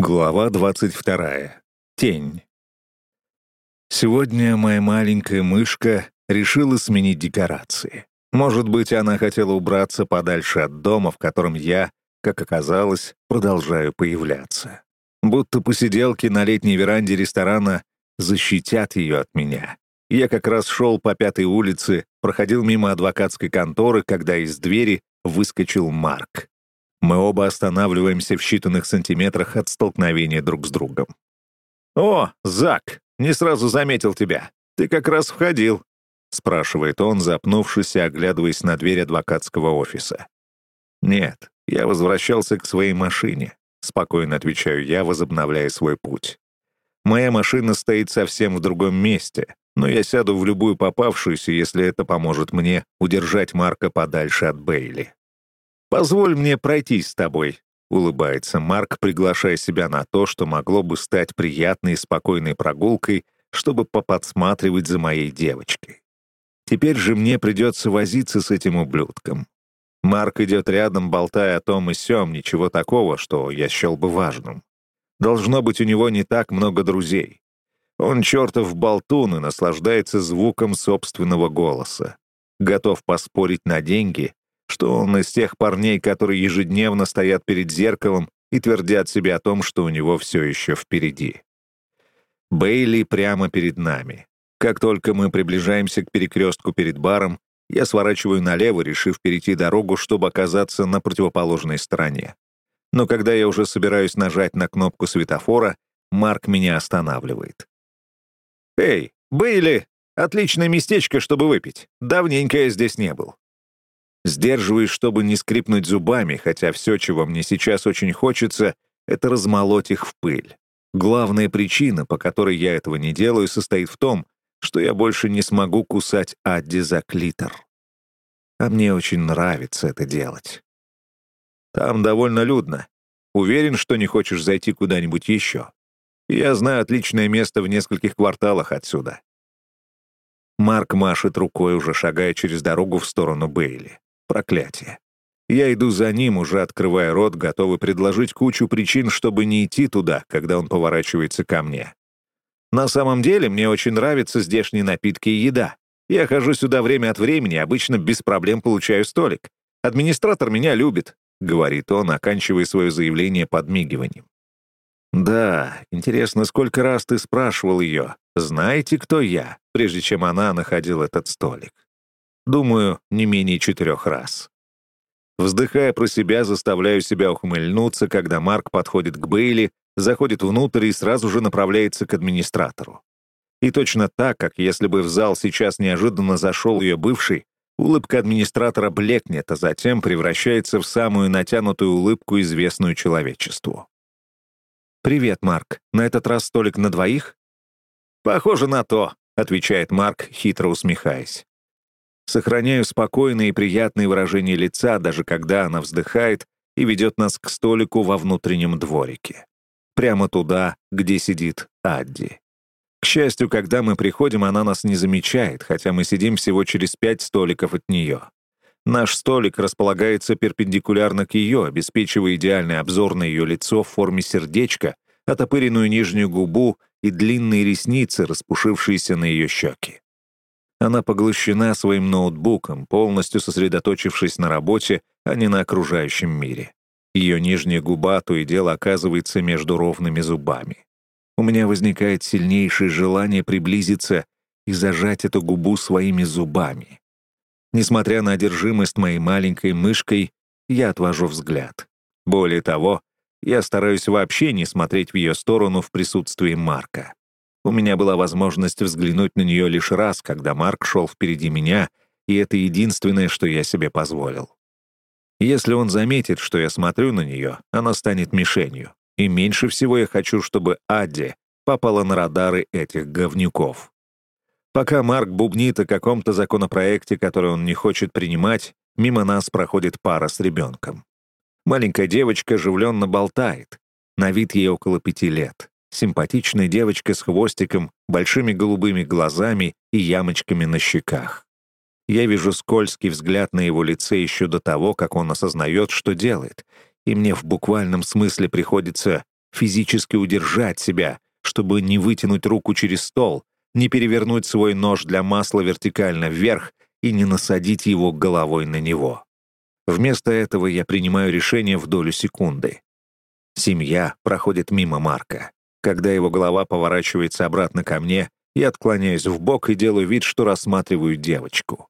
Глава 22. Тень. Сегодня моя маленькая мышка решила сменить декорации. Может быть, она хотела убраться подальше от дома, в котором я, как оказалось, продолжаю появляться. Будто посиделки на летней веранде ресторана защитят ее от меня. Я как раз шел по пятой улице, проходил мимо адвокатской конторы, когда из двери выскочил Марк. Мы оба останавливаемся в считанных сантиметрах от столкновения друг с другом. «О, Зак, не сразу заметил тебя. Ты как раз входил», — спрашивает он, запнувшись и оглядываясь на дверь адвокатского офиса. «Нет, я возвращался к своей машине», — спокойно отвечаю я, возобновляя свой путь. «Моя машина стоит совсем в другом месте, но я сяду в любую попавшуюся, если это поможет мне удержать Марка подальше от Бейли». «Позволь мне пройтись с тобой», — улыбается Марк, приглашая себя на то, что могло бы стать приятной и спокойной прогулкой, чтобы поподсматривать за моей девочкой. Теперь же мне придется возиться с этим ублюдком. Марк идет рядом, болтая о том и сём, ничего такого, что я счел бы важным. Должно быть, у него не так много друзей. Он чертов болтун и наслаждается звуком собственного голоса. Готов поспорить на деньги, что он из тех парней, которые ежедневно стоят перед зеркалом и твердят себе о том, что у него все еще впереди. Бейли прямо перед нами. Как только мы приближаемся к перекрестку перед баром, я сворачиваю налево, решив перейти дорогу, чтобы оказаться на противоположной стороне. Но когда я уже собираюсь нажать на кнопку светофора, Марк меня останавливает. «Эй, Бейли, отличное местечко, чтобы выпить. Давненько я здесь не был. Сдерживаюсь, чтобы не скрипнуть зубами, хотя все, чего мне сейчас очень хочется, это размолоть их в пыль. Главная причина, по которой я этого не делаю, состоит в том, что я больше не смогу кусать Адди за клитор. А мне очень нравится это делать. Там довольно людно. Уверен, что не хочешь зайти куда-нибудь еще. Я знаю отличное место в нескольких кварталах отсюда. Марк машет рукой, уже шагая через дорогу в сторону Бейли. Проклятие. Я иду за ним, уже открывая рот, готовый предложить кучу причин, чтобы не идти туда, когда он поворачивается ко мне. На самом деле, мне очень нравятся здешние напитки и еда. Я хожу сюда время от времени, обычно без проблем получаю столик. Администратор меня любит, — говорит он, оканчивая свое заявление подмигиванием. «Да, интересно, сколько раз ты спрашивал ее, знаете, кто я, прежде чем она находила этот столик?» Думаю, не менее четырех раз. Вздыхая про себя, заставляю себя ухмыльнуться, когда Марк подходит к Бейли, заходит внутрь и сразу же направляется к администратору. И точно так, как если бы в зал сейчас неожиданно зашел ее бывший, улыбка администратора блекнет, а затем превращается в самую натянутую улыбку, известную человечеству. «Привет, Марк. На этот раз столик на двоих?» «Похоже на то», — отвечает Марк, хитро усмехаясь. Сохраняю спокойное и приятное выражение лица, даже когда она вздыхает и ведет нас к столику во внутреннем дворике. Прямо туда, где сидит Адди. К счастью, когда мы приходим, она нас не замечает, хотя мы сидим всего через пять столиков от нее. Наш столик располагается перпендикулярно к ее, обеспечивая идеальный обзор на ее лицо в форме сердечка, отопыренную нижнюю губу и длинные ресницы, распушившиеся на ее щеки. Она поглощена своим ноутбуком, полностью сосредоточившись на работе, а не на окружающем мире. Ее нижняя губа то и дело оказывается между ровными зубами. У меня возникает сильнейшее желание приблизиться и зажать эту губу своими зубами. Несмотря на одержимость моей маленькой мышкой, я отвожу взгляд. Более того, я стараюсь вообще не смотреть в ее сторону в присутствии Марка. У меня была возможность взглянуть на нее лишь раз, когда Марк шел впереди меня, и это единственное, что я себе позволил. Если он заметит, что я смотрю на нее, она станет мишенью. И меньше всего я хочу, чтобы Адди попала на радары этих говнюков. Пока Марк бубнит о каком-то законопроекте, который он не хочет принимать, мимо нас проходит пара с ребенком. Маленькая девочка оживленно болтает. На вид ей около пяти лет. Симпатичная девочка с хвостиком, большими голубыми глазами и ямочками на щеках. Я вижу скользкий взгляд на его лице еще до того, как он осознает, что делает, и мне в буквальном смысле приходится физически удержать себя, чтобы не вытянуть руку через стол, не перевернуть свой нож для масла вертикально вверх и не насадить его головой на него. Вместо этого я принимаю решение в долю секунды. Семья проходит мимо Марка. Когда его голова поворачивается обратно ко мне, я отклоняюсь в бок и делаю вид, что рассматриваю девочку.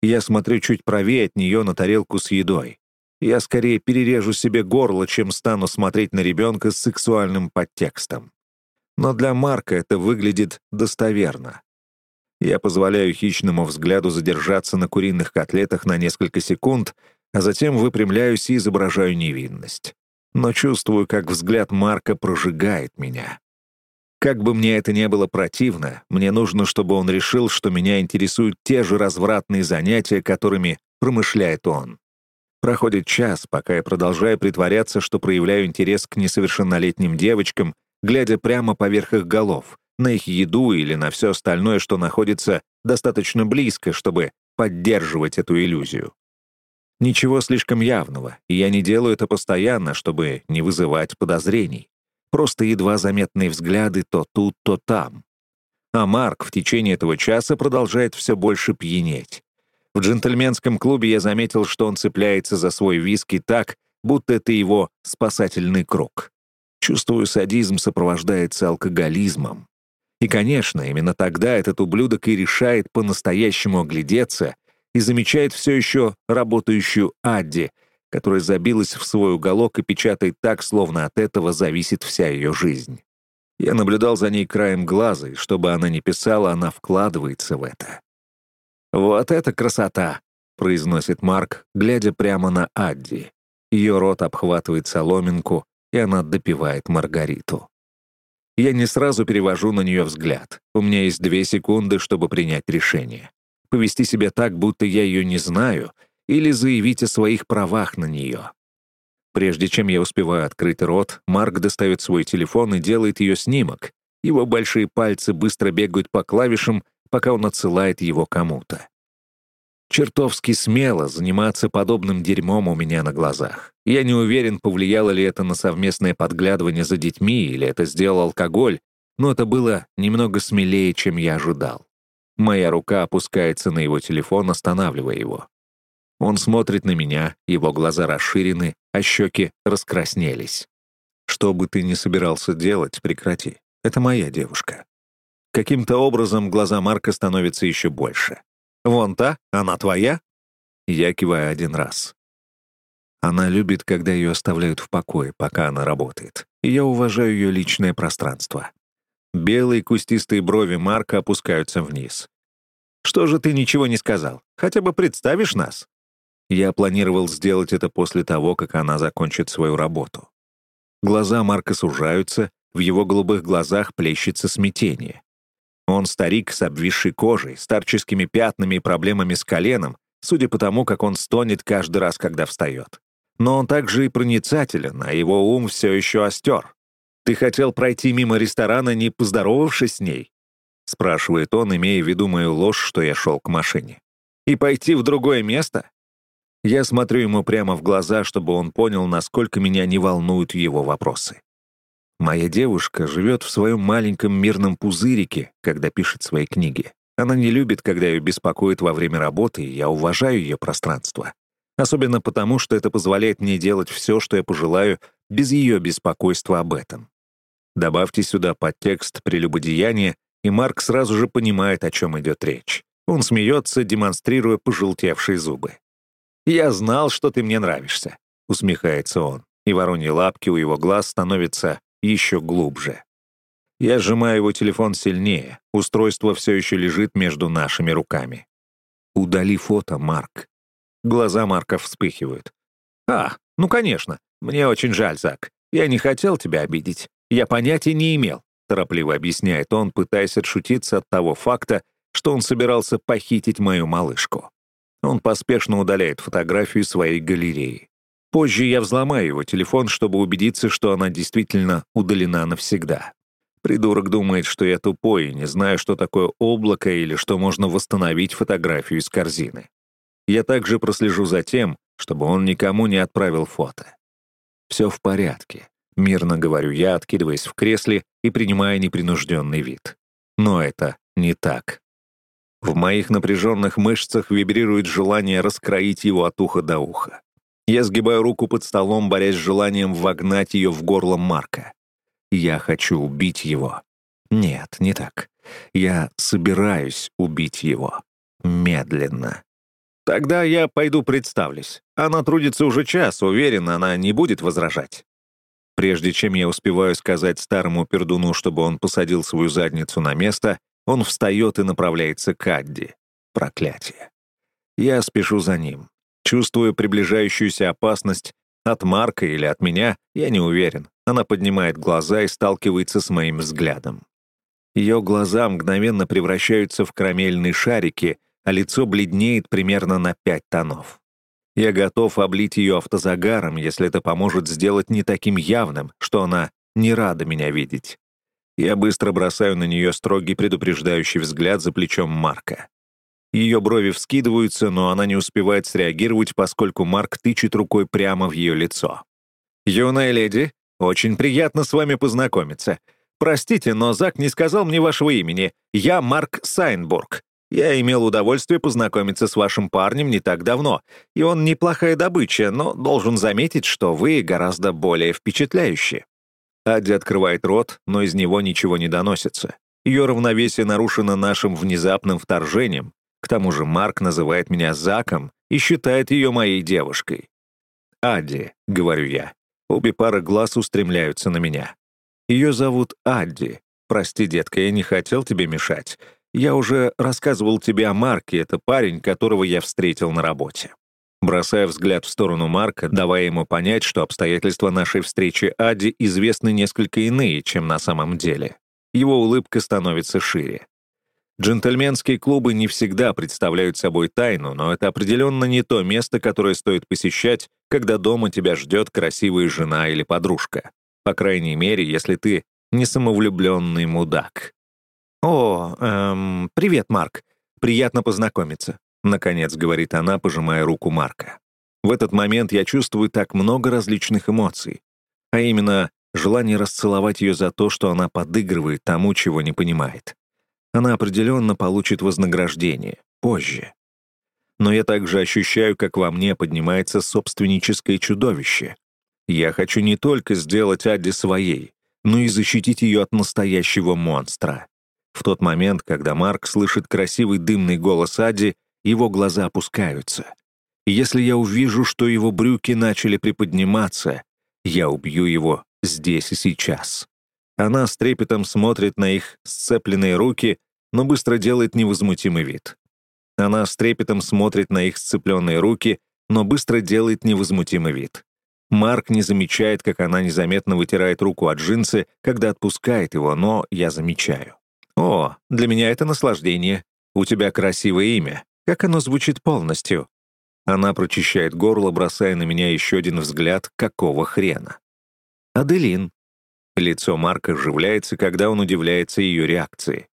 Я смотрю чуть правее от нее на тарелку с едой. Я скорее перережу себе горло, чем стану смотреть на ребенка с сексуальным подтекстом. Но для Марка это выглядит достоверно. Я позволяю хищному взгляду задержаться на куриных котлетах на несколько секунд, а затем выпрямляюсь и изображаю невинность. Но чувствую, как взгляд Марка прожигает меня. Как бы мне это ни было противно, мне нужно, чтобы он решил, что меня интересуют те же развратные занятия, которыми промышляет он. Проходит час, пока я продолжаю притворяться, что проявляю интерес к несовершеннолетним девочкам, глядя прямо поверх их голов, на их еду или на все остальное, что находится достаточно близко, чтобы поддерживать эту иллюзию. Ничего слишком явного, и я не делаю это постоянно, чтобы не вызывать подозрений. Просто едва заметные взгляды то тут, то там. А Марк в течение этого часа продолжает все больше пьянеть. В джентльменском клубе я заметил, что он цепляется за свой виски так, будто это его спасательный круг. Чувствую, садизм сопровождается алкоголизмом. И, конечно, именно тогда этот ублюдок и решает по-настоящему оглядеться и замечает все еще работающую Адди, которая забилась в свой уголок и печатает так, словно от этого зависит вся ее жизнь. Я наблюдал за ней краем глаза, и чтобы она не писала, она вкладывается в это. «Вот это красота!» — произносит Марк, глядя прямо на Адди. Ее рот обхватывает соломинку, и она допивает Маргариту. Я не сразу перевожу на нее взгляд. У меня есть две секунды, чтобы принять решение. Повести себя так, будто я ее не знаю, или заявить о своих правах на нее. Прежде чем я успеваю открыть рот, Марк достает свой телефон и делает ее снимок. Его большие пальцы быстро бегают по клавишам, пока он отсылает его кому-то. Чертовски смело заниматься подобным дерьмом у меня на глазах. Я не уверен, повлияло ли это на совместное подглядывание за детьми или это сделал алкоголь, но это было немного смелее, чем я ожидал. Моя рука опускается на его телефон, останавливая его. Он смотрит на меня, его глаза расширены, а щеки раскраснелись. «Что бы ты ни собирался делать, прекрати. Это моя девушка». Каким-то образом глаза Марка становятся еще больше. «Вон та? Она твоя?» Я киваю один раз. Она любит, когда ее оставляют в покое, пока она работает. Я уважаю ее личное пространство. Белые кустистые брови Марка опускаются вниз. «Что же ты ничего не сказал? Хотя бы представишь нас?» Я планировал сделать это после того, как она закончит свою работу. Глаза Марка сужаются, в его голубых глазах плещется смятение. Он старик с обвисшей кожей, старческими пятнами и проблемами с коленом, судя по тому, как он стонет каждый раз, когда встает. Но он также и проницателен, а его ум все еще остер. «Ты хотел пройти мимо ресторана, не поздоровавшись с ней?» — спрашивает он, имея в виду мою ложь, что я шел к машине. «И пойти в другое место?» Я смотрю ему прямо в глаза, чтобы он понял, насколько меня не волнуют его вопросы. Моя девушка живет в своем маленьком мирном пузырике, когда пишет свои книги. Она не любит, когда ее беспокоит во время работы, и я уважаю ее пространство. Особенно потому, что это позволяет мне делать все, что я пожелаю, без ее беспокойства об этом. Добавьте сюда подтекст прелюбодеяния, и Марк сразу же понимает, о чем идет речь. Он смеется, демонстрируя пожелтевшие зубы. «Я знал, что ты мне нравишься», — усмехается он, и вороньи лапки у его глаз становятся еще глубже. Я сжимаю его телефон сильнее, устройство все еще лежит между нашими руками. «Удали фото, Марк». Глаза Марка вспыхивают. «А, ну конечно. Мне очень жаль, Зак. Я не хотел тебя обидеть. Я понятия не имел», — торопливо объясняет он, пытаясь отшутиться от того факта, что он собирался похитить мою малышку. Он поспешно удаляет фотографию своей галереи. Позже я взломаю его телефон, чтобы убедиться, что она действительно удалена навсегда. Придурок думает, что я тупой и не знаю, что такое облако или что можно восстановить фотографию из корзины. Я также прослежу за тем, чтобы он никому не отправил фото. Все в порядке. Мирно говорю я, откидываясь в кресле и принимая непринужденный вид. Но это не так. В моих напряженных мышцах вибрирует желание раскроить его от уха до уха. Я сгибаю руку под столом, борясь с желанием вогнать ее в горло Марка. Я хочу убить его. Нет, не так. Я собираюсь убить его. Медленно. Тогда я пойду представлюсь. Она трудится уже час, уверен, она не будет возражать. Прежде чем я успеваю сказать старому пердуну, чтобы он посадил свою задницу на место, он встает и направляется к Адди. Проклятие. Я спешу за ним. Чувствую приближающуюся опасность от Марка или от меня, я не уверен. Она поднимает глаза и сталкивается с моим взглядом. Ее глаза мгновенно превращаются в карамельные шарики, а лицо бледнеет примерно на пять тонов. Я готов облить ее автозагаром, если это поможет сделать не таким явным, что она не рада меня видеть. Я быстро бросаю на нее строгий предупреждающий взгляд за плечом Марка. Ее брови вскидываются, но она не успевает среагировать, поскольку Марк тычет рукой прямо в ее лицо. «Юная леди, очень приятно с вами познакомиться. Простите, но Зак не сказал мне вашего имени. Я Марк Сайнбург. Я имел удовольствие познакомиться с вашим парнем не так давно, и он неплохая добыча, но должен заметить, что вы гораздо более впечатляющие». Адди открывает рот, но из него ничего не доносится. Ее равновесие нарушено нашим внезапным вторжением. К тому же Марк называет меня Заком и считает ее моей девушкой. «Адди», — говорю я. Обе пары глаз устремляются на меня. Ее зовут Адди. Прости, детка, я не хотел тебе мешать. Я уже рассказывал тебе о Марке, это парень, которого я встретил на работе. Бросая взгляд в сторону Марка, давая ему понять, что обстоятельства нашей встречи Ади известны несколько иные, чем на самом деле. Его улыбка становится шире. Джентльменские клубы не всегда представляют собой тайну, но это определенно не то место, которое стоит посещать, когда дома тебя ждет красивая жена или подружка. По крайней мере, если ты не самовлюбленный мудак. «О, эм, привет, Марк. Приятно познакомиться», — наконец говорит она, пожимая руку Марка. В этот момент я чувствую так много различных эмоций, а именно желание расцеловать ее за то, что она подыгрывает тому, чего не понимает. Она определенно получит вознаграждение, позже. Но я также ощущаю, как во мне поднимается собственническое чудовище. Я хочу не только сделать Адди своей, но и защитить ее от настоящего монстра. В тот момент, когда Марк слышит красивый дымный голос Адди, его глаза опускаются. Если я увижу, что его брюки начали приподниматься, я убью его здесь и сейчас. Она с трепетом смотрит на их сцепленные руки, но быстро делает невозмутимый вид. Она с трепетом смотрит на их сцепленные руки, но быстро делает невозмутимый вид. Марк не замечает, как она незаметно вытирает руку от джинсы, когда отпускает его, но я замечаю. «О, для меня это наслаждение. У тебя красивое имя. Как оно звучит полностью?» Она прочищает горло, бросая на меня еще один взгляд, какого хрена. «Аделин». Лицо Марка оживляется, когда он удивляется ее реакции.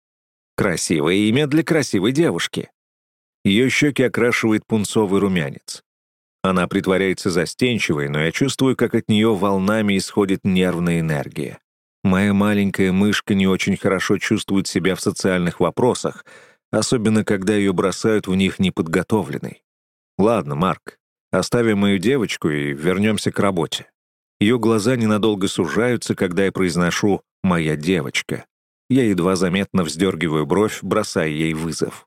«Красивое имя для красивой девушки». Ее щеки окрашивает пунцовый румянец. Она притворяется застенчивой, но я чувствую, как от нее волнами исходит нервная энергия. Моя маленькая мышка не очень хорошо чувствует себя в социальных вопросах, особенно когда ее бросают в них неподготовленной. Ладно, Марк, оставим мою девочку и вернемся к работе. Ее глаза ненадолго сужаются, когда я произношу «моя девочка». Я едва заметно вздергиваю бровь, бросая ей вызов.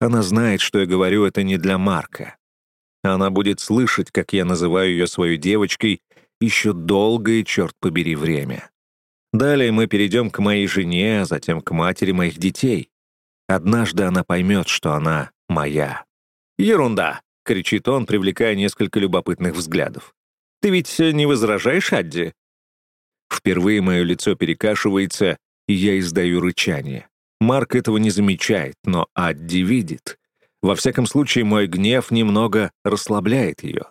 Она знает, что я говорю это не для Марка. Она будет слышать, как я называю ее своей девочкой, еще долгое, черт побери, время. Далее мы перейдем к моей жене, а затем к матери моих детей. Однажды она поймет, что она моя. «Ерунда!» — кричит он, привлекая несколько любопытных взглядов. «Ты ведь не возражаешь, Адди?» Впервые мое лицо перекашивается, и я издаю рычание. Марк этого не замечает, но Адди видит. Во всяком случае, мой гнев немного расслабляет ее.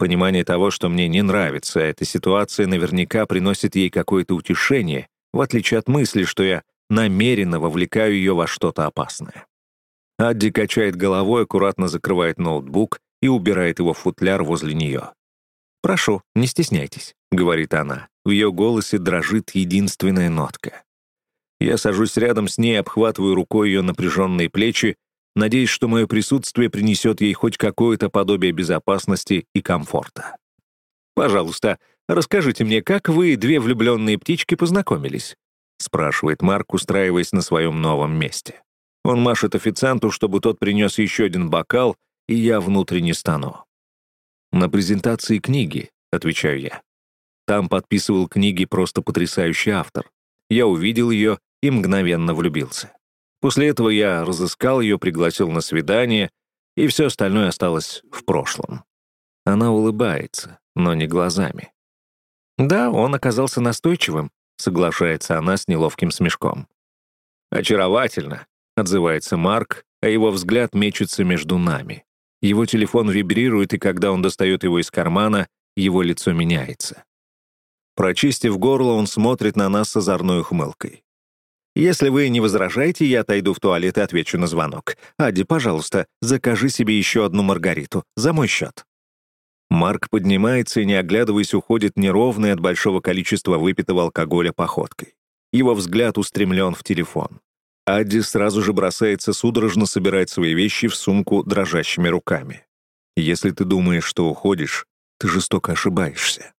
Понимание того, что мне не нравится эта ситуация, наверняка приносит ей какое-то утешение, в отличие от мысли, что я намеренно вовлекаю ее во что-то опасное. Адди качает головой, аккуратно закрывает ноутбук и убирает его в футляр возле нее. «Прошу, не стесняйтесь», — говорит она. В ее голосе дрожит единственная нотка. Я сажусь рядом с ней, обхватываю рукой ее напряженные плечи, надеясь, что мое присутствие принесет ей хоть какое-то подобие безопасности и комфорта. «Пожалуйста, расскажите мне, как вы, две влюбленные птички, познакомились?» — спрашивает Марк, устраиваясь на своем новом месте. Он машет официанту, чтобы тот принес еще один бокал, и я внутренне стану. «На презентации книги», — отвечаю я. Там подписывал книги просто потрясающий автор. Я увидел ее и мгновенно влюбился. После этого я разыскал ее, пригласил на свидание, и все остальное осталось в прошлом. Она улыбается, но не глазами. «Да, он оказался настойчивым», — соглашается она с неловким смешком. «Очаровательно», — отзывается Марк, а его взгляд мечется между нами. Его телефон вибрирует, и когда он достает его из кармана, его лицо меняется. Прочистив горло, он смотрит на нас с озорной ухмылкой. «Если вы не возражаете, я отойду в туалет и отвечу на звонок. Ади, пожалуйста, закажи себе еще одну маргариту. За мой счет». Марк поднимается и, не оглядываясь, уходит неровной от большого количества выпитого алкоголя походкой. Его взгляд устремлен в телефон. Адди сразу же бросается судорожно собирать свои вещи в сумку дрожащими руками. Если ты думаешь, что уходишь, ты жестоко ошибаешься.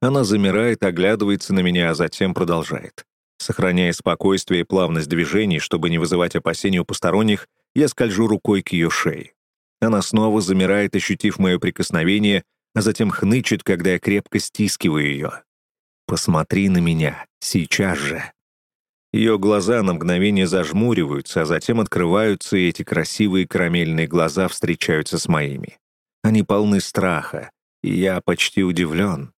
Она замирает, оглядывается на меня, а затем продолжает. Сохраняя спокойствие и плавность движений, чтобы не вызывать опасений у посторонних, я скольжу рукой к ее шее. Она снова замирает, ощутив мое прикосновение, а затем хнычет, когда я крепко стискиваю ее. «Посмотри на меня, сейчас же!» Ее глаза на мгновение зажмуриваются, а затем открываются, и эти красивые карамельные глаза встречаются с моими. Они полны страха, и я почти удивлен.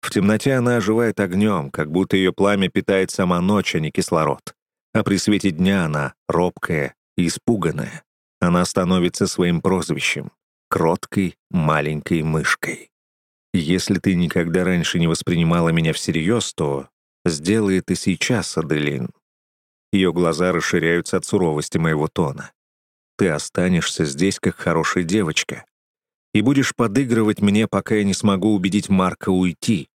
В темноте она оживает огнем, как будто ее пламя питает сама ночь, а не кислород. А при свете дня она робкая и испуганная. Она становится своим прозвищем — кроткой маленькой мышкой. Если ты никогда раньше не воспринимала меня всерьез, то сделай это сейчас, Аделин. Ее глаза расширяются от суровости моего тона. Ты останешься здесь как хорошая девочка. И будешь подыгрывать мне, пока я не смогу убедить Марка уйти.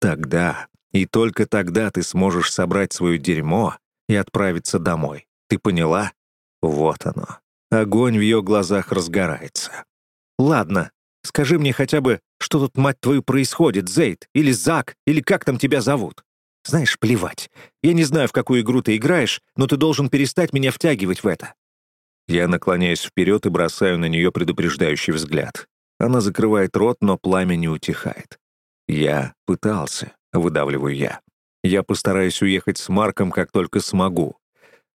Тогда, и только тогда ты сможешь собрать свое дерьмо и отправиться домой. Ты поняла? Вот оно. Огонь в ее глазах разгорается. Ладно, скажи мне хотя бы, что тут, мать твою, происходит, Зейд, или Зак, или как там тебя зовут? Знаешь, плевать. Я не знаю, в какую игру ты играешь, но ты должен перестать меня втягивать в это». Я наклоняюсь вперед и бросаю на нее предупреждающий взгляд. Она закрывает рот, но пламя не утихает. «Я пытался», — выдавливаю я. «Я постараюсь уехать с Марком, как только смогу.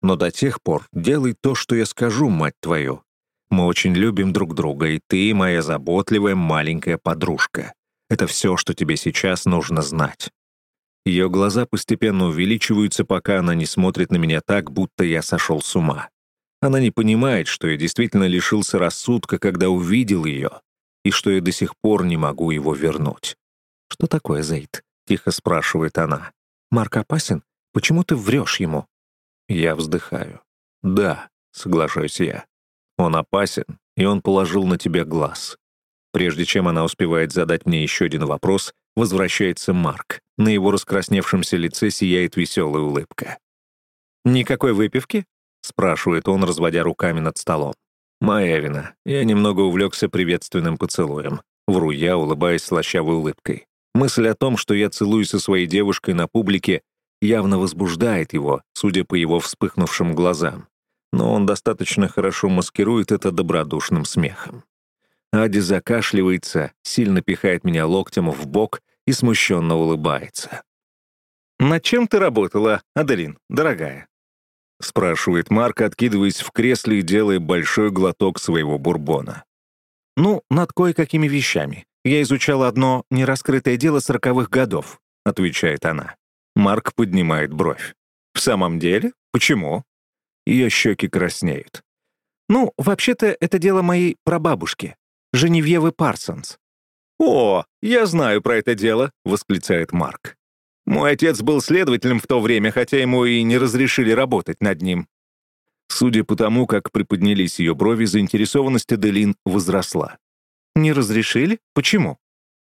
Но до тех пор делай то, что я скажу, мать твою. Мы очень любим друг друга, и ты моя заботливая маленькая подружка. Это все, что тебе сейчас нужно знать. Ее глаза постепенно увеличиваются, пока она не смотрит на меня так, будто я сошел с ума. Она не понимает, что я действительно лишился рассудка, когда увидел ее, и что я до сих пор не могу его вернуть. «Что такое, Зейд?» — тихо спрашивает она. «Марк опасен? Почему ты врешь ему?» Я вздыхаю. «Да», — соглашаюсь я. «Он опасен, и он положил на тебя глаз». Прежде чем она успевает задать мне еще один вопрос, возвращается Марк. На его раскрасневшемся лице сияет веселая улыбка. «Никакой выпивки?» — спрашивает он, разводя руками над столом. «Моя вина. Я немного увлекся приветственным поцелуем». Вру я, улыбаясь слащавой улыбкой. Мысль о том, что я целуюсь со своей девушкой на публике, явно возбуждает его, судя по его вспыхнувшим глазам. Но он достаточно хорошо маскирует это добродушным смехом. Ади закашливается, сильно пихает меня локтем в бок и смущенно улыбается. «Над чем ты работала, Аделин, дорогая?» — спрашивает Марк, откидываясь в кресле и делая большой глоток своего бурбона. «Ну, над кое-какими вещами. Я изучала одно нераскрытое дело сороковых годов», — отвечает она. Марк поднимает бровь. «В самом деле? Почему?» Ее щеки краснеют. «Ну, вообще-то это дело моей прабабушки. Женевьевы Парсонс. «О, я знаю про это дело», — восклицает Марк. «Мой отец был следователем в то время, хотя ему и не разрешили работать над ним». Судя по тому, как приподнялись ее брови, заинтересованность Аделин возросла. «Не разрешили? Почему?»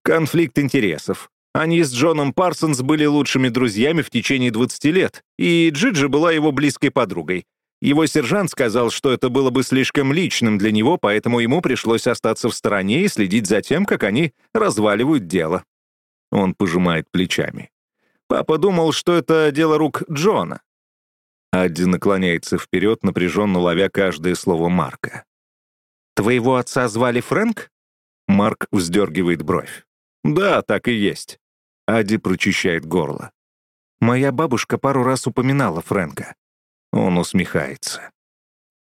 Конфликт интересов. Они с Джоном Парсонс были лучшими друзьями в течение 20 лет, и Джиджи была его близкой подругой. Его сержант сказал, что это было бы слишком личным для него, поэтому ему пришлось остаться в стороне и следить за тем, как они разваливают дело. Он пожимает плечами. Папа думал, что это дело рук Джона. Адди наклоняется вперед, напряженно ловя каждое слово Марка. «Твоего отца звали Фрэнк?» Марк вздергивает бровь. «Да, так и есть». Адди прочищает горло. «Моя бабушка пару раз упоминала Фрэнка». Он усмехается.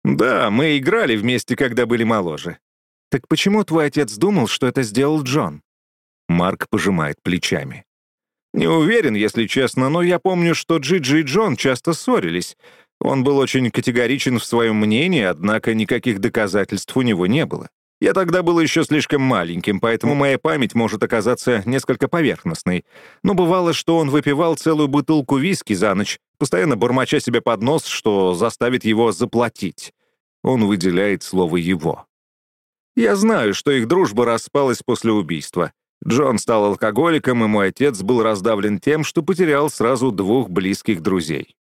«Да, мы играли вместе, когда были моложе. Так почему твой отец думал, что это сделал Джон?» Марк пожимает плечами. «Не уверен, если честно, но я помню, что Джиджи и Джон часто ссорились. Он был очень категоричен в своем мнении, однако никаких доказательств у него не было. Я тогда был еще слишком маленьким, поэтому моя память может оказаться несколько поверхностной. Но бывало, что он выпивал целую бутылку виски за ночь, постоянно бормоча себе под нос, что заставит его заплатить. Он выделяет слово «его». Я знаю, что их дружба распалась после убийства. Джон стал алкоголиком, и мой отец был раздавлен тем, что потерял сразу двух близких друзей.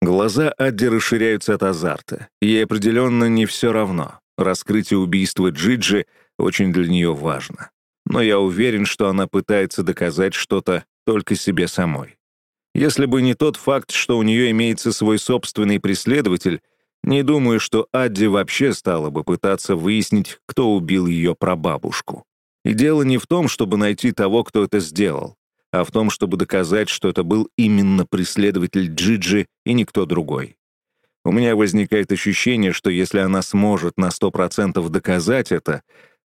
Глаза Адди расширяются от азарта. Ей определенно не все равно. Раскрытие убийства Джиджи очень для нее важно. Но я уверен, что она пытается доказать что-то только себе самой. Если бы не тот факт, что у нее имеется свой собственный преследователь, не думаю, что Адди вообще стала бы пытаться выяснить, кто убил ее прабабушку. И дело не в том, чтобы найти того, кто это сделал, а в том, чтобы доказать, что это был именно преследователь Джиджи и никто другой. У меня возникает ощущение, что если она сможет на 100% доказать это,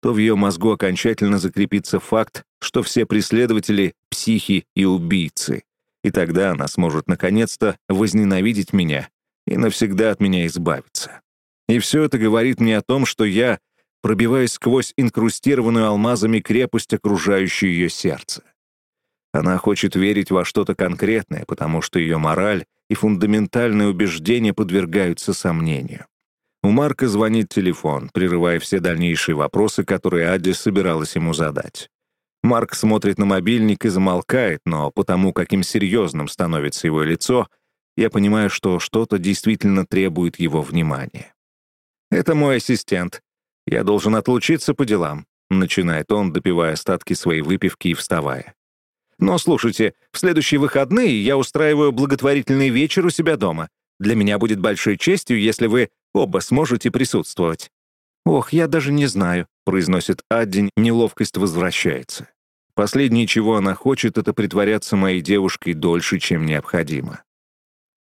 то в ее мозгу окончательно закрепится факт, что все преследователи — психи и убийцы. И тогда она сможет наконец-то возненавидеть меня и навсегда от меня избавиться. И все это говорит мне о том, что я пробиваясь сквозь инкрустированную алмазами крепость, окружающую ее сердце. Она хочет верить во что-то конкретное, потому что ее мораль и фундаментальные убеждения подвергаются сомнению. У Марка звонит телефон, прерывая все дальнейшие вопросы, которые Адди собиралась ему задать. Марк смотрит на мобильник и замолкает, но потому, каким серьезным становится его лицо, я понимаю, что что-то действительно требует его внимания. «Это мой ассистент», «Я должен отлучиться по делам», — начинает он, допивая остатки своей выпивки и вставая. «Но слушайте, в следующие выходные я устраиваю благотворительный вечер у себя дома. Для меня будет большой честью, если вы оба сможете присутствовать». «Ох, я даже не знаю», — произносит Аддин, неловкость возвращается. Последнее, чего она хочет, это притворяться моей девушкой дольше, чем необходимо.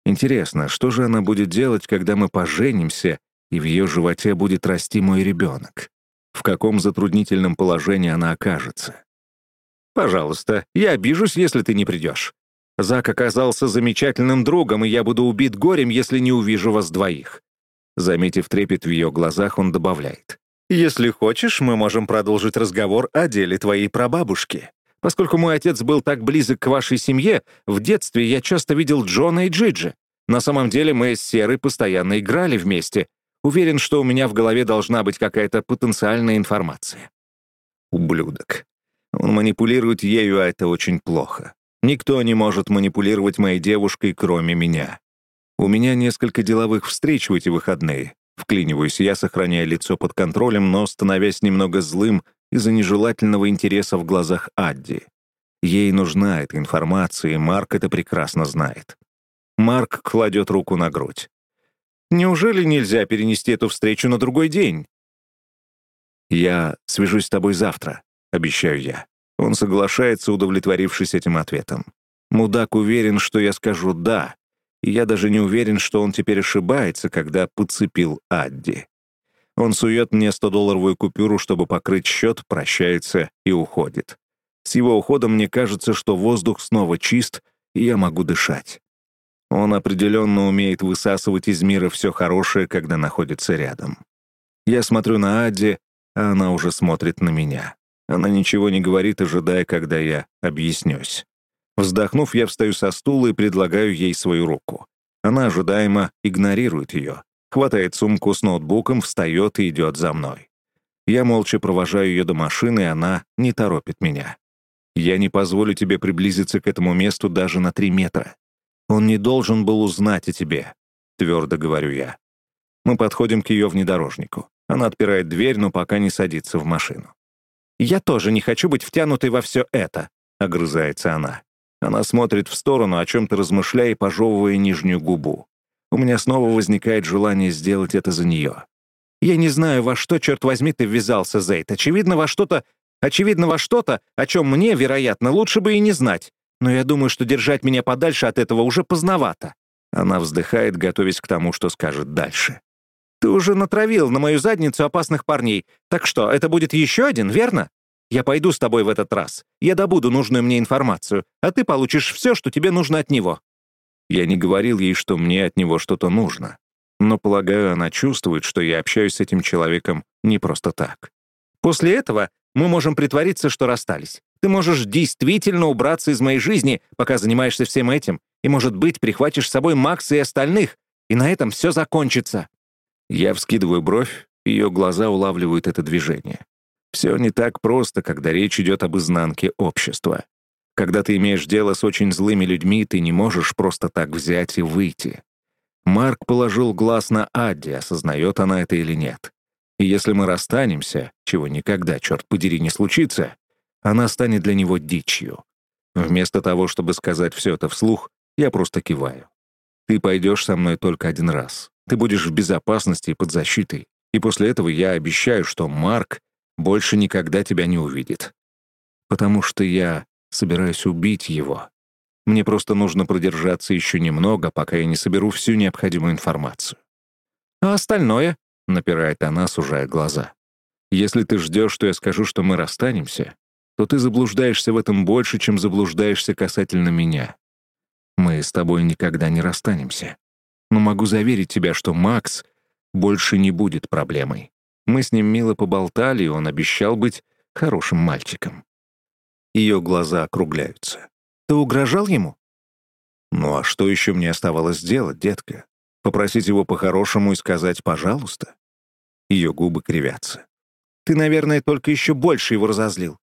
Интересно, что же она будет делать, когда мы поженимся, и в ее животе будет расти мой ребенок. В каком затруднительном положении она окажется? «Пожалуйста, я обижусь, если ты не придешь. Зак оказался замечательным другом, и я буду убит горем, если не увижу вас двоих». Заметив трепет в ее глазах, он добавляет. «Если хочешь, мы можем продолжить разговор о деле твоей прабабушки. Поскольку мой отец был так близок к вашей семье, в детстве я часто видел Джона и Джиджи. На самом деле мы с Серой постоянно играли вместе, Уверен, что у меня в голове должна быть какая-то потенциальная информация. Ублюдок. Он манипулирует ею, а это очень плохо. Никто не может манипулировать моей девушкой, кроме меня. У меня несколько деловых встреч в эти выходные. Вклиниваюсь я, сохраняя лицо под контролем, но становясь немного злым из-за нежелательного интереса в глазах Адди. Ей нужна эта информация, и Марк это прекрасно знает. Марк кладет руку на грудь. Неужели нельзя перенести эту встречу на другой день? «Я свяжусь с тобой завтра», — обещаю я. Он соглашается, удовлетворившись этим ответом. Мудак уверен, что я скажу «да», я даже не уверен, что он теперь ошибается, когда подцепил Адди. Он сует мне 100-долларовую купюру, чтобы покрыть счет, прощается и уходит. С его уходом мне кажется, что воздух снова чист, и я могу дышать. Он определенно умеет высасывать из мира все хорошее, когда находится рядом. Я смотрю на Адди, а она уже смотрит на меня. Она ничего не говорит, ожидая, когда я объяснюсь. Вздохнув, я встаю со стула и предлагаю ей свою руку. Она ожидаемо игнорирует ее, хватает сумку с ноутбуком, встает и идет за мной. Я молча провожаю ее до машины, и она не торопит меня. Я не позволю тебе приблизиться к этому месту даже на три метра. Он не должен был узнать о тебе, твердо говорю я. Мы подходим к ее внедорожнику. Она отпирает дверь, но пока не садится в машину. «Я тоже не хочу быть втянутой во все это», — огрызается она. Она смотрит в сторону, о чем-то размышляя и пожевывая нижнюю губу. У меня снова возникает желание сделать это за нее. Я не знаю, во что, черт возьми, ты ввязался, Зейд. Очевидно, во что-то, очевидно, во что-то, о чем мне, вероятно, лучше бы и не знать. Но я думаю, что держать меня подальше от этого уже поздновато. Она вздыхает, готовясь к тому, что скажет дальше. Ты уже натравил на мою задницу опасных парней. Так что, это будет еще один, верно? Я пойду с тобой в этот раз. Я добуду нужную мне информацию, а ты получишь все, что тебе нужно от него». Я не говорил ей, что мне от него что-то нужно. Но, полагаю, она чувствует, что я общаюсь с этим человеком не просто так. После этого мы можем притвориться, что расстались. Ты можешь действительно убраться из моей жизни, пока занимаешься всем этим, и, может быть, прихватишь с собой Макса и остальных, и на этом все закончится. Я вскидываю бровь, ее глаза улавливают это движение. Все не так просто, когда речь идет об изнанке общества. Когда ты имеешь дело с очень злыми людьми, ты не можешь просто так взять и выйти. Марк положил глаз на Адди, осознает она это или нет. И если мы расстанемся, чего никогда, черт подери, не случится, она станет для него дичью. Вместо того, чтобы сказать все это вслух, я просто киваю. Ты пойдешь со мной только один раз. Ты будешь в безопасности и под защитой. И после этого я обещаю, что Марк больше никогда тебя не увидит. Потому что я собираюсь убить его. Мне просто нужно продержаться еще немного, пока я не соберу всю необходимую информацию. А остальное, — напирает она, сужая глаза. Если ты ждешь, что я скажу, что мы расстанемся, то ты заблуждаешься в этом больше, чем заблуждаешься касательно меня. Мы с тобой никогда не расстанемся но могу заверить тебя, что Макс больше не будет проблемой. Мы с ним мило поболтали, и он обещал быть хорошим мальчиком. Ее глаза округляются. Ты угрожал ему? Ну а что еще мне оставалось сделать, детка? Попросить его по-хорошему и сказать «пожалуйста»? Ее губы кривятся. Ты, наверное, только еще больше его разозлил.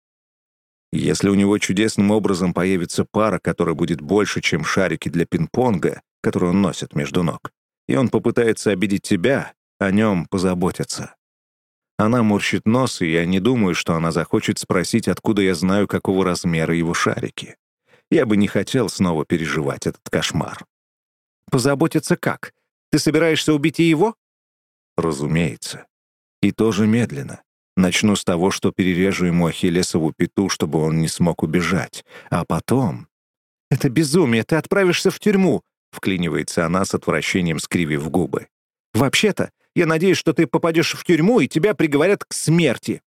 Если у него чудесным образом появится пара, которая будет больше, чем шарики для пинг-понга, которую он носит между ног, и он попытается обидеть тебя, о нем позаботятся. Она морщит нос, и я не думаю, что она захочет спросить, откуда я знаю, какого размера его шарики. Я бы не хотел снова переживать этот кошмар. «Позаботиться как? Ты собираешься убить и его?» «Разумеется. И тоже медленно. Начну с того, что перережу ему ахиллесову пяту, чтобы он не смог убежать. А потом...» «Это безумие, ты отправишься в тюрьму. — вклинивается она с отвращением, скривив губы. «Вообще-то, я надеюсь, что ты попадешь в тюрьму, и тебя приговорят к смерти».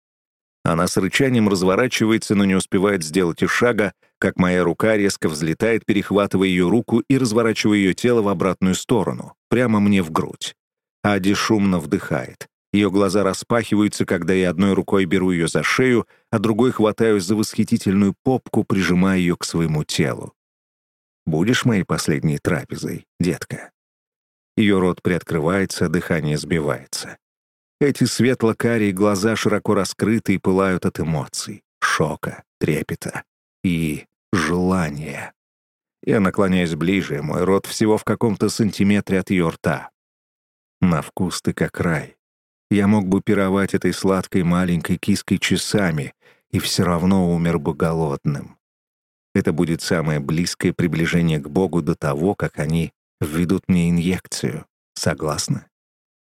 Она с рычанием разворачивается, но не успевает сделать и шага, как моя рука резко взлетает, перехватывая ее руку и разворачивая ее тело в обратную сторону, прямо мне в грудь. Ади шумно вдыхает. Ее глаза распахиваются, когда я одной рукой беру ее за шею, а другой хватаю за восхитительную попку, прижимая ее к своему телу. Будешь моей последней трапезой, детка?» Ее рот приоткрывается, дыхание сбивается. Эти светло-карие глаза широко раскрыты и пылают от эмоций, шока, трепета и желания. Я наклоняюсь ближе, мой рот всего в каком-то сантиметре от ее рта. На вкус ты как рай. Я мог бы пировать этой сладкой маленькой киской часами, и все равно умер бы голодным. Это будет самое близкое приближение к Богу до того, как они введут мне инъекцию. Согласна?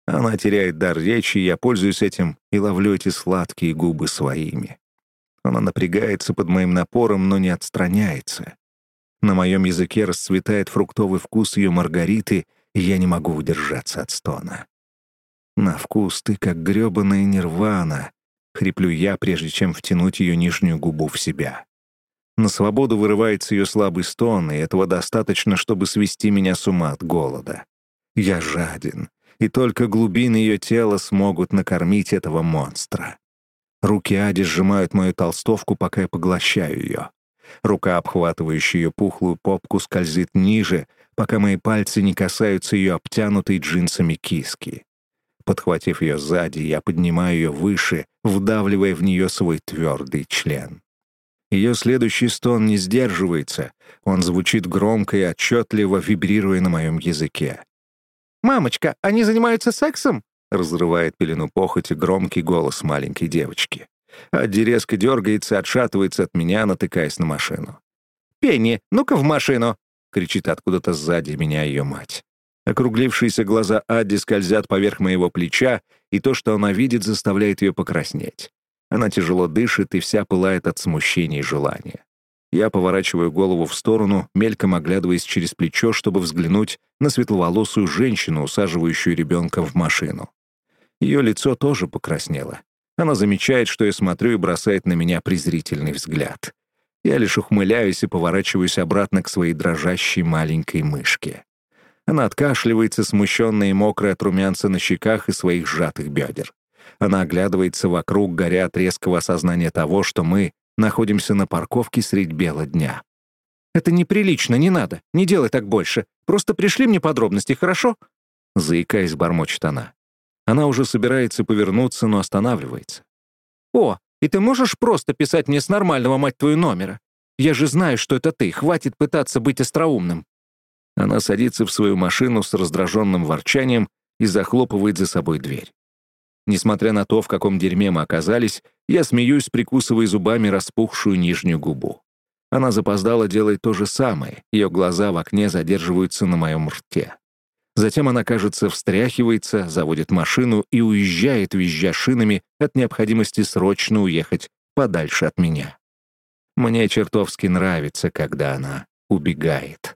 Она теряет дар речи, я пользуюсь этим и ловлю эти сладкие губы своими. Она напрягается под моим напором, но не отстраняется. На моем языке расцветает фруктовый вкус ее маргариты, и я не могу удержаться от стона. На вкус ты как грёбаная нирвана, хриплю я, прежде чем втянуть ее нижнюю губу в себя. На свободу вырывается ее слабый стон, и этого достаточно, чтобы свести меня с ума от голода. Я жаден, и только глубины ее тела смогут накормить этого монстра. Руки Ади сжимают мою толстовку, пока я поглощаю ее. Рука, обхватывающая ее пухлую попку, скользит ниже, пока мои пальцы не касаются ее обтянутой джинсами киски. Подхватив ее сзади, я поднимаю ее выше, вдавливая в нее свой твердый член. Ее следующий стон не сдерживается. Он звучит громко и отчетливо, вибрируя на моем языке. «Мамочка, они занимаются сексом?» — разрывает пелену похоти громкий голос маленькой девочки. Адди резко дергается, отшатывается от меня, натыкаясь на машину. «Пенни, ну-ка в машину!» — кричит откуда-то сзади меня ее мать. Округлившиеся глаза Адди скользят поверх моего плеча, и то, что она видит, заставляет ее покраснеть. Она тяжело дышит и вся пылает от смущения и желания. Я поворачиваю голову в сторону, мельком оглядываясь через плечо, чтобы взглянуть на светловолосую женщину, усаживающую ребенка в машину. Ее лицо тоже покраснело. Она замечает, что я смотрю, и бросает на меня презрительный взгляд. Я лишь ухмыляюсь и поворачиваюсь обратно к своей дрожащей маленькой мышке. Она откашливается, смущенная и мокрая от румянца на щеках и своих сжатых бедер. Она оглядывается вокруг, горя от резкого осознания того, что мы находимся на парковке средь бела дня. «Это неприлично, не надо. Не делай так больше. Просто пришли мне подробности, хорошо?» Заикаясь, бормочет она. Она уже собирается повернуться, но останавливается. «О, и ты можешь просто писать мне с нормального, мать твою, номера? Я же знаю, что это ты. Хватит пытаться быть остроумным». Она садится в свою машину с раздраженным ворчанием и захлопывает за собой дверь. Несмотря на то, в каком дерьме мы оказались, я смеюсь, прикусывая зубами распухшую нижнюю губу. Она запоздала делает то же самое, ее глаза в окне задерживаются на моем рте. Затем она, кажется, встряхивается, заводит машину и уезжает, визжа шинами от необходимости срочно уехать подальше от меня. Мне чертовски нравится, когда она убегает.